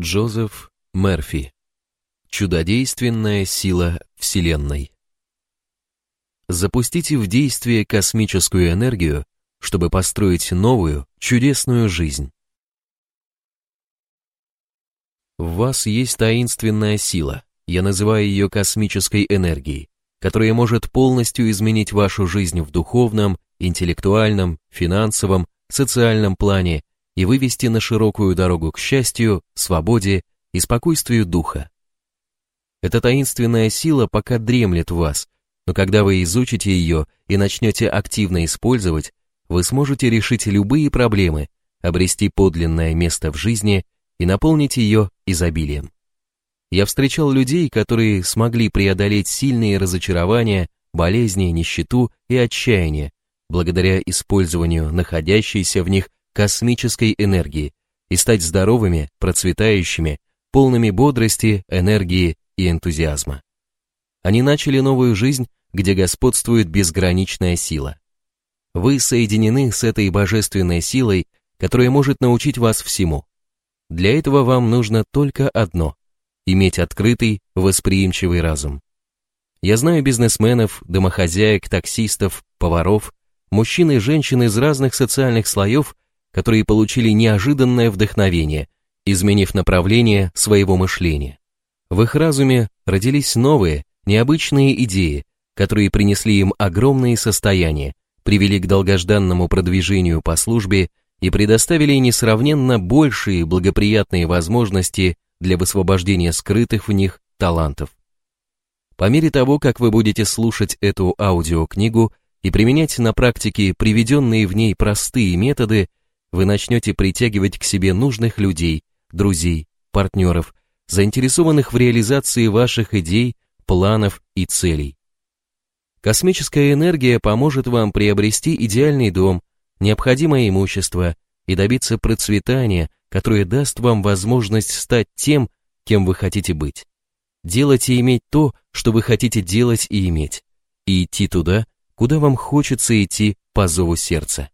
Джозеф Мерфи. Чудодейственная сила Вселенной. Запустите в действие космическую энергию, чтобы построить новую, чудесную жизнь. В вас есть таинственная сила, я называю ее космической энергией, которая может полностью изменить вашу жизнь в духовном, интеллектуальном, финансовом, социальном плане и вывести на широкую дорогу к счастью, свободе и спокойствию духа. Эта таинственная сила пока дремлет в вас, но когда вы изучите ее и начнете активно использовать, вы сможете решить любые проблемы, обрести подлинное место в жизни и наполнить ее изобилием. Я встречал людей, которые смогли преодолеть сильные разочарования, болезни, нищету и отчаяние, благодаря использованию находящейся в них космической энергии и стать здоровыми, процветающими, полными бодрости, энергии и энтузиазма. Они начали новую жизнь, где господствует безграничная сила. Вы соединены с этой божественной силой, которая может научить вас всему. Для этого вам нужно только одно – иметь открытый, восприимчивый разум. Я знаю бизнесменов, домохозяек, таксистов, поваров, мужчин и женщин из разных социальных слоев, которые получили неожиданное вдохновение, изменив направление своего мышления. В их разуме родились новые, необычные идеи, которые принесли им огромные состояния, привели к долгожданному продвижению по службе и предоставили несравненно большие благоприятные возможности для высвобождения скрытых в них талантов. По мере того, как вы будете слушать эту аудиокнигу и применять на практике приведенные в ней простые методы, вы начнете притягивать к себе нужных людей, друзей, партнеров, заинтересованных в реализации ваших идей, планов и целей. Космическая энергия поможет вам приобрести идеальный дом, необходимое имущество и добиться процветания, которое даст вам возможность стать тем, кем вы хотите быть. Делать и иметь то, что вы хотите делать и иметь, и идти туда, куда вам хочется идти по зову сердца.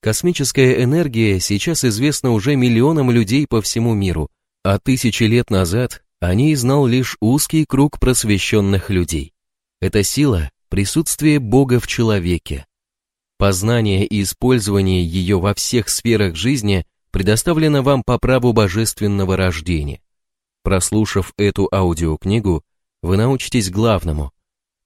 Космическая энергия сейчас известна уже миллионам людей по всему миру, а тысячи лет назад о ней знал лишь узкий круг просвещенных людей. Эта сила – присутствие Бога в человеке. Познание и использование ее во всех сферах жизни предоставлено вам по праву божественного рождения. Прослушав эту аудиокнигу, вы научитесь главному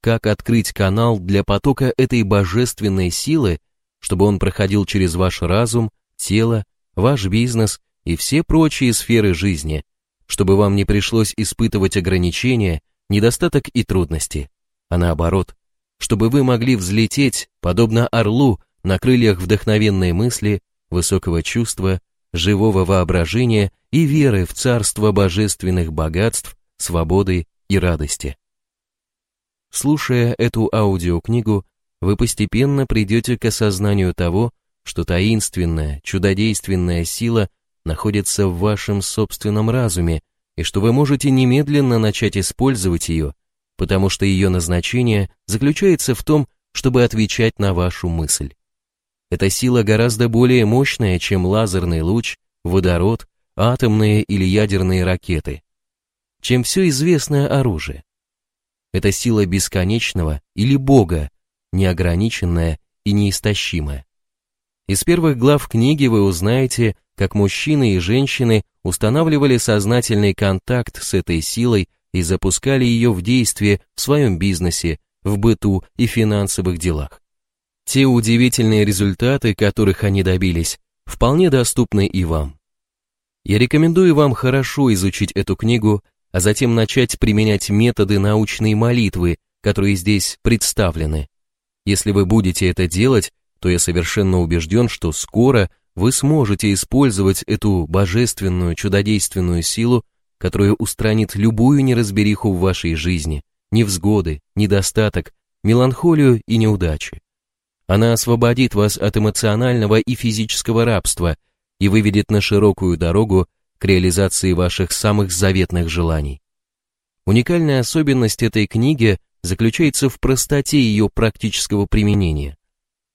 как открыть канал для потока этой божественной силы, чтобы он проходил через ваш разум, тело, ваш бизнес и все прочие сферы жизни, чтобы вам не пришлось испытывать ограничения, недостаток и трудности, а наоборот, чтобы вы могли взлететь, подобно орлу, на крыльях вдохновенной мысли, высокого чувства, живого воображения и веры в царство божественных богатств, свободы и радости. Слушая эту аудиокнигу, вы постепенно придете к осознанию того, что таинственная, чудодейственная сила находится в вашем собственном разуме, и что вы можете немедленно начать использовать ее, потому что ее назначение заключается в том, чтобы отвечать на вашу мысль. Эта сила гораздо более мощная, чем лазерный луч, водород, атомные или ядерные ракеты, чем все известное оружие. Это сила бесконечного или Бога, неограниченная и неистощимая. Из первых глав книги вы узнаете, как мужчины и женщины устанавливали сознательный контакт с этой силой и запускали ее в действие в своем бизнесе, в быту и финансовых делах. Те удивительные результаты, которых они добились, вполне доступны и вам. Я рекомендую вам хорошо изучить эту книгу а затем начать применять методы научной молитвы, которые здесь представлены. Если вы будете это делать, то я совершенно убежден, что скоро вы сможете использовать эту божественную чудодейственную силу, которая устранит любую неразбериху в вашей жизни, невзгоды, недостаток, меланхолию и неудачи. Она освободит вас от эмоционального и физического рабства и выведет на широкую дорогу к реализации ваших самых заветных желаний. Уникальная особенность этой книги заключается в простоте ее практического применения.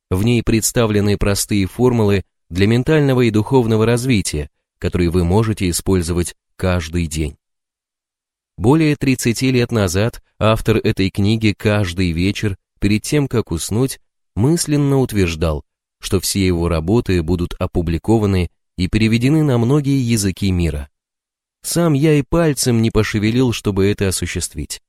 В ней представлены простые формулы для ментального и духовного развития, который вы можете использовать каждый день. Более 30 лет назад автор этой книги каждый вечер, перед тем, как уснуть, мысленно утверждал, что все его работы будут опубликованы и переведены на многие языки мира. Сам я и пальцем не пошевелил, чтобы это осуществить.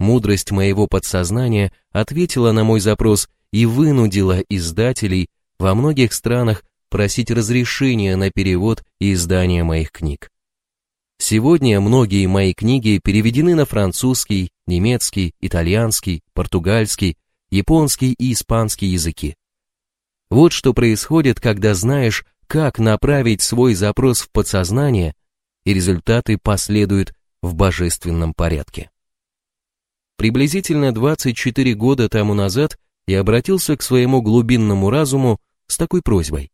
Мудрость моего подсознания ответила на мой запрос и вынудила издателей во многих странах просить разрешения на перевод и издание моих книг. Сегодня многие мои книги переведены на французский, немецкий, итальянский, португальский, японский и испанский языки. Вот что происходит, когда знаешь, как направить свой запрос в подсознание, и результаты последуют в божественном порядке. Приблизительно 24 года тому назад я обратился к своему глубинному разуму с такой просьбой.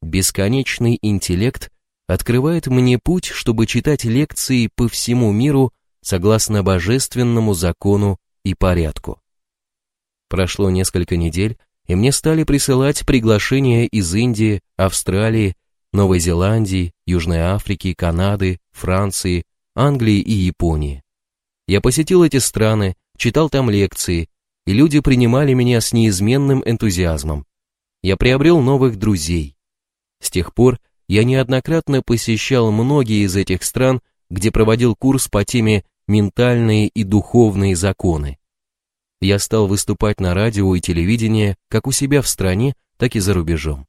Бесконечный интеллект открывает мне путь, чтобы читать лекции по всему миру согласно божественному закону и порядку. Прошло несколько недель, и мне стали присылать приглашения из Индии, Австралии, Новой Зеландии, Южной Африки, Канады, Франции, Англии и Японии. Я посетил эти страны, читал там лекции, и люди принимали меня с неизменным энтузиазмом. Я приобрел новых друзей. С тех пор я неоднократно посещал многие из этих стран, где проводил курс по теме «Ментальные и духовные законы» я стал выступать на радио и телевидении как у себя в стране, так и за рубежом.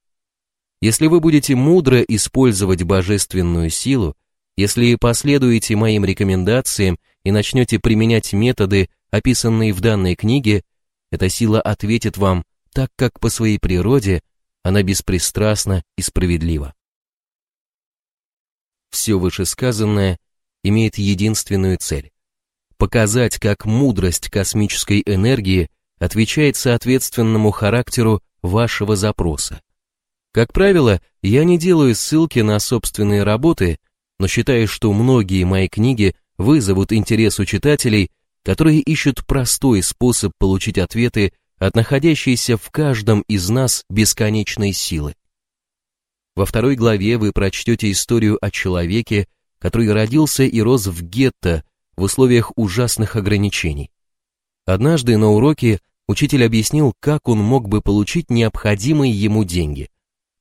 Если вы будете мудро использовать божественную силу, если последуете моим рекомендациям и начнете применять методы, описанные в данной книге, эта сила ответит вам так, как по своей природе она беспристрастна и справедлива. Все вышесказанное имеет единственную цель показать, как мудрость космической энергии отвечает соответственному характеру вашего запроса. Как правило, я не делаю ссылки на собственные работы, но считаю, что многие мои книги вызовут интерес у читателей, которые ищут простой способ получить ответы от находящейся в каждом из нас бесконечной силы. Во второй главе вы прочтете историю о человеке, который родился и рос в гетто в условиях ужасных ограничений. Однажды на уроке учитель объяснил, как он мог бы получить необходимые ему деньги.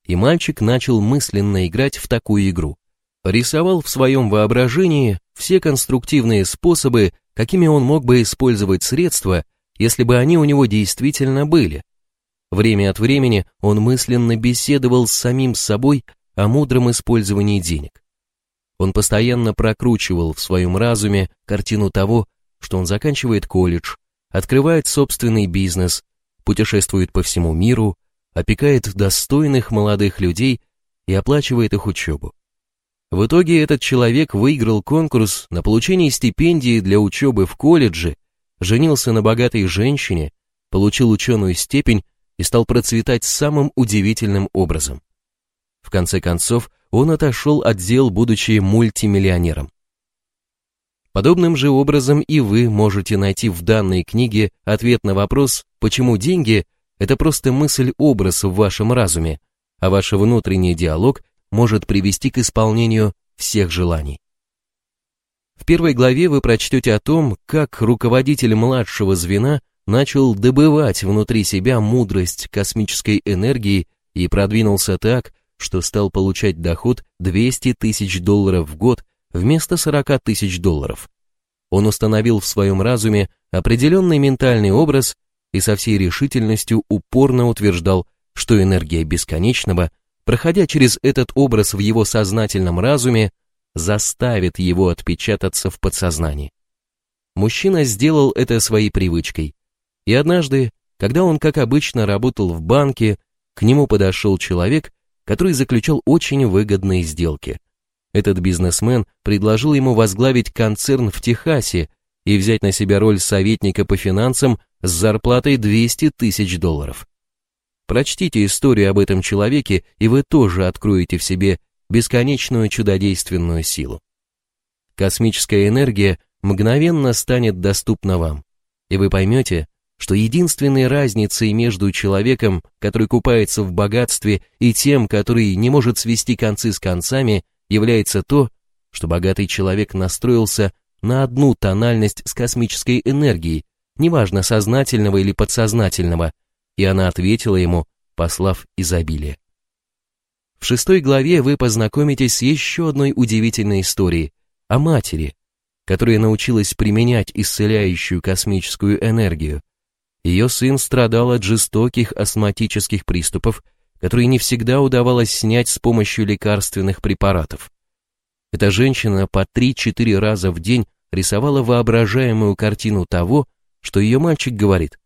И мальчик начал мысленно играть в такую игру. Рисовал в своем воображении все конструктивные способы, какими он мог бы использовать средства, если бы они у него действительно были. Время от времени он мысленно беседовал с самим собой о мудром использовании денег. Он постоянно прокручивал в своем разуме картину того, что он заканчивает колледж, открывает собственный бизнес, путешествует по всему миру, опекает достойных молодых людей и оплачивает их учебу. В итоге этот человек выиграл конкурс на получение стипендии для учебы в колледже, женился на богатой женщине, получил ученую степень и стал процветать самым удивительным образом. В конце концов, он отошел от дел, будучи мультимиллионером. Подобным же образом и вы можете найти в данной книге ответ на вопрос, почему деньги – это просто мысль-образ в вашем разуме, а ваш внутренний диалог может привести к исполнению всех желаний. В первой главе вы прочтете о том, как руководитель младшего звена начал добывать внутри себя мудрость космической энергии и продвинулся так, что стал получать доход 200 тысяч долларов в год вместо 40 тысяч долларов. Он установил в своем разуме определенный ментальный образ и со всей решительностью упорно утверждал, что энергия бесконечного, проходя через этот образ в его сознательном разуме, заставит его отпечататься в подсознании. Мужчина сделал это своей привычкой, и однажды, когда он, как обычно, работал в банке, к нему подошел человек который заключал очень выгодные сделки. Этот бизнесмен предложил ему возглавить концерн в Техасе и взять на себя роль советника по финансам с зарплатой 200 тысяч долларов. Прочтите историю об этом человеке, и вы тоже откроете в себе бесконечную чудодейственную силу. Космическая энергия мгновенно станет доступна вам, и вы поймете, что единственной разницей между человеком, который купается в богатстве, и тем, который не может свести концы с концами, является то, что богатый человек настроился на одну тональность с космической энергией, неважно сознательного или подсознательного, и она ответила ему, послав изобилие. В шестой главе вы познакомитесь с еще одной удивительной историей о матери, которая научилась применять исцеляющую космическую энергию. Ее сын страдал от жестоких астматических приступов, которые не всегда удавалось снять с помощью лекарственных препаратов. Эта женщина по 3-4 раза в день рисовала воображаемую картину того, что ее мальчик говорит.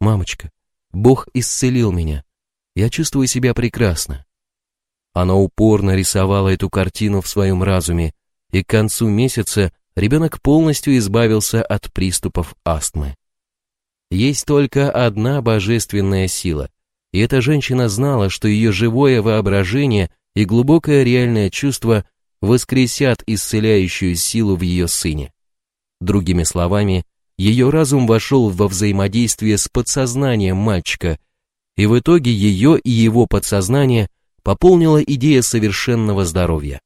«Мамочка, Бог исцелил меня. Я чувствую себя прекрасно». Она упорно рисовала эту картину в своем разуме, и к концу месяца ребенок полностью избавился от приступов астмы. Есть только одна божественная сила, и эта женщина знала, что ее живое воображение и глубокое реальное чувство воскресят исцеляющую силу в ее сыне. Другими словами, ее разум вошел во взаимодействие с подсознанием мальчика, и в итоге ее и его подсознание пополнила идея совершенного здоровья.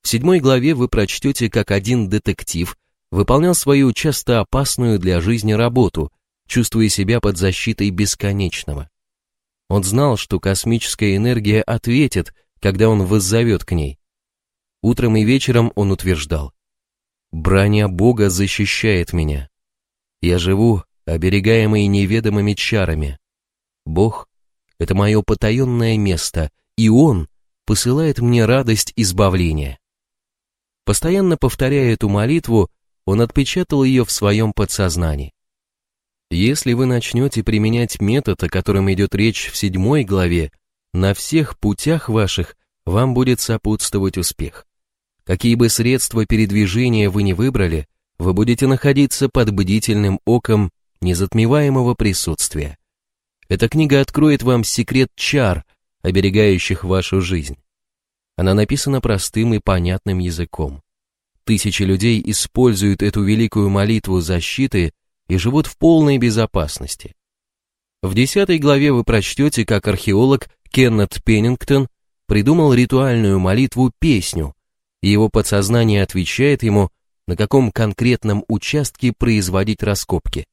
В седьмой главе вы прочтете, как один детектив выполнял свою часто опасную для жизни работу, чувствуя себя под защитой бесконечного. Он знал, что космическая энергия ответит, когда он воззовет к ней. Утром и вечером он утверждал, «Броня Бога защищает меня. Я живу, оберегаемый неведомыми чарами. Бог — это мое потаенное место, и Он посылает мне радость избавления». Постоянно повторяя эту молитву, он отпечатал ее в своем подсознании. Если вы начнете применять метод, о котором идет речь в седьмой главе, на всех путях ваших вам будет сопутствовать успех. Какие бы средства передвижения вы не выбрали, вы будете находиться под бдительным оком незатмеваемого присутствия. Эта книга откроет вам секрет чар, оберегающих вашу жизнь. Она написана простым и понятным языком. Тысячи людей используют эту великую молитву защиты и живут в полной безопасности. В десятой главе вы прочтете, как археолог Кеннет Пеннингтон придумал ритуальную молитву-песню, и его подсознание отвечает ему, на каком конкретном участке производить раскопки.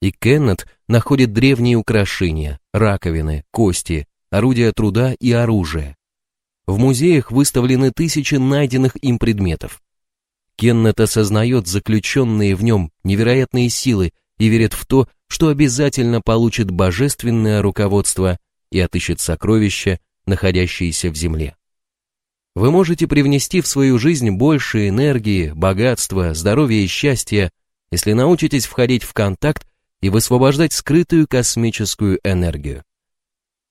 И Кеннет находит древние украшения, раковины, кости, орудия труда и оружие. В музеях выставлены тысячи найденных им предметов. Кеннет осознает заключенные в нем невероятные силы и верит в то, что обязательно получит божественное руководство и отыщет сокровища, находящиеся в земле. Вы можете привнести в свою жизнь больше энергии, богатства, здоровья и счастья, если научитесь входить в контакт и высвобождать скрытую космическую энергию.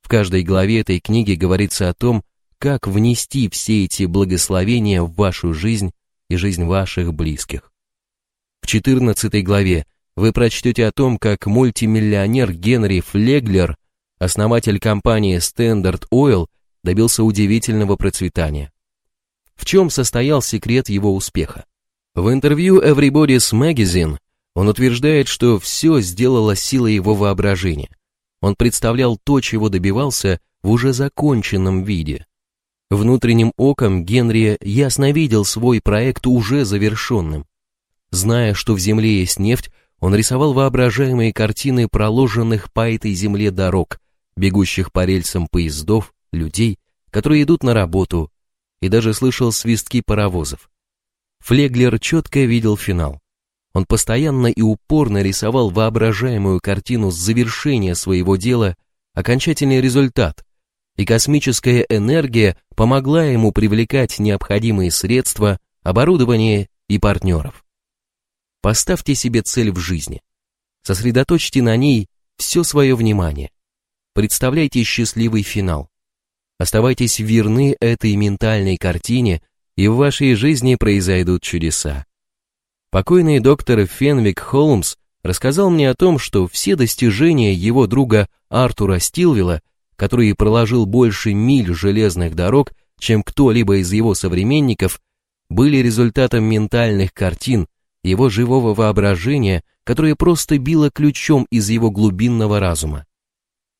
В каждой главе этой книги говорится о том, как внести все эти благословения в вашу жизнь и жизнь ваших близких. В 14 главе вы прочтете о том, как мультимиллионер Генри Флеглер, основатель компании Standard Oil, добился удивительного процветания. В чем состоял секрет его успеха? В интервью Everybody's Magazine он утверждает, что все сделала сила его воображения. Он представлял то, чего добивался, в уже законченном виде. Внутренним оком Генри ясно видел свой проект уже завершенным. Зная, что в земле есть нефть, он рисовал воображаемые картины проложенных по этой земле дорог, бегущих по рельсам поездов, людей, которые идут на работу, и даже слышал свистки паровозов. Флеглер четко видел финал. Он постоянно и упорно рисовал воображаемую картину с завершения своего дела, окончательный результат, и космическая энергия помогла ему привлекать необходимые средства, оборудование и партнеров. Поставьте себе цель в жизни. Сосредоточьте на ней все свое внимание. Представляйте счастливый финал. Оставайтесь верны этой ментальной картине, и в вашей жизни произойдут чудеса. Покойный доктор Фенвик Холмс рассказал мне о том, что все достижения его друга Артура Стилвилла который проложил больше миль железных дорог, чем кто-либо из его современников, были результатом ментальных картин, его живого воображения, которое просто било ключом из его глубинного разума.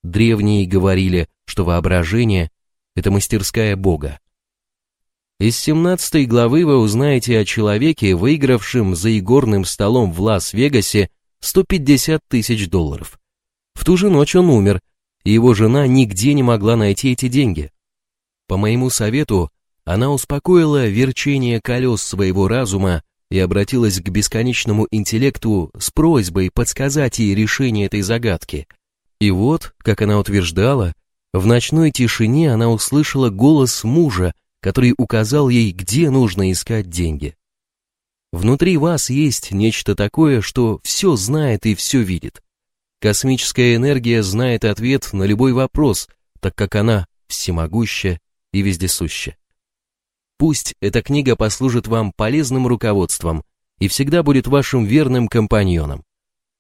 Древние говорили, что воображение – это мастерская Бога. Из 17 главы вы узнаете о человеке, выигравшем за игорным столом в Лас-Вегасе 150 тысяч долларов. В ту же ночь он умер, и его жена нигде не могла найти эти деньги. По моему совету, она успокоила верчение колес своего разума и обратилась к бесконечному интеллекту с просьбой подсказать ей решение этой загадки. И вот, как она утверждала, в ночной тишине она услышала голос мужа, который указал ей, где нужно искать деньги. Внутри вас есть нечто такое, что все знает и все видит. Космическая энергия знает ответ на любой вопрос, так как она всемогуща и вездесуща. Пусть эта книга послужит вам полезным руководством и всегда будет вашим верным компаньоном.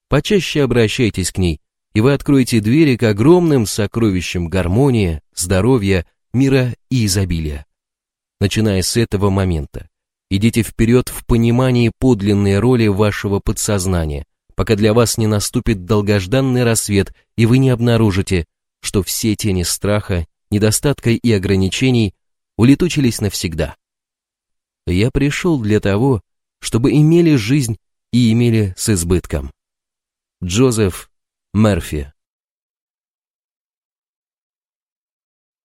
Почаще обращайтесь к ней, и вы откроете двери к огромным сокровищам гармонии, здоровья, мира и изобилия. Начиная с этого момента, идите вперед в понимании подлинной роли вашего подсознания, пока для вас не наступит долгожданный рассвет, и вы не обнаружите, что все тени страха, недостатка и ограничений улетучились навсегда. Я пришел для того, чтобы имели жизнь и имели с избытком. Джозеф Мерфи